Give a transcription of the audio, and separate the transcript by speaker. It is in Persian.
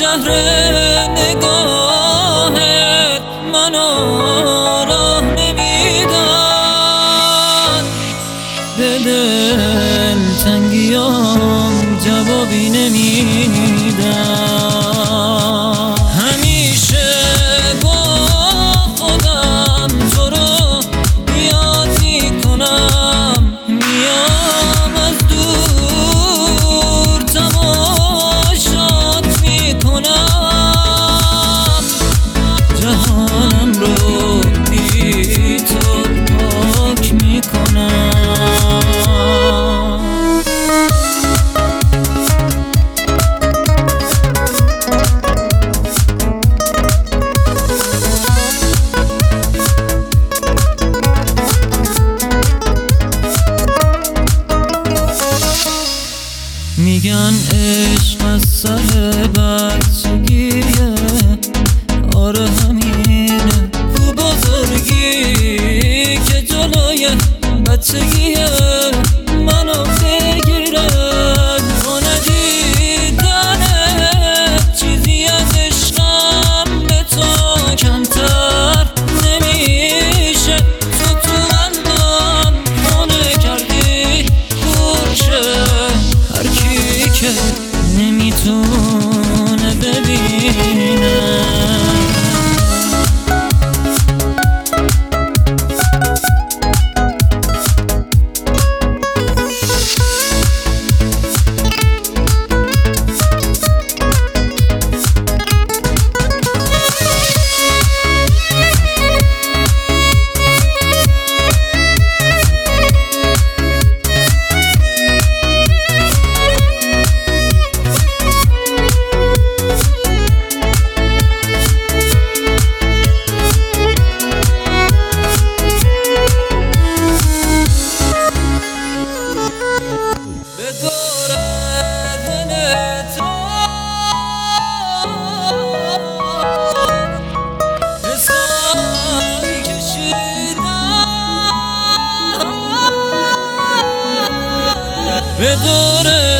Speaker 1: شهر نگاهت منو راه نمی‌داد. به دل تنگیام جوابی نمیدم. میگن عشق از سر بچگیه. آره همینه. تو بزرگی که جلوی بچگیه. به دور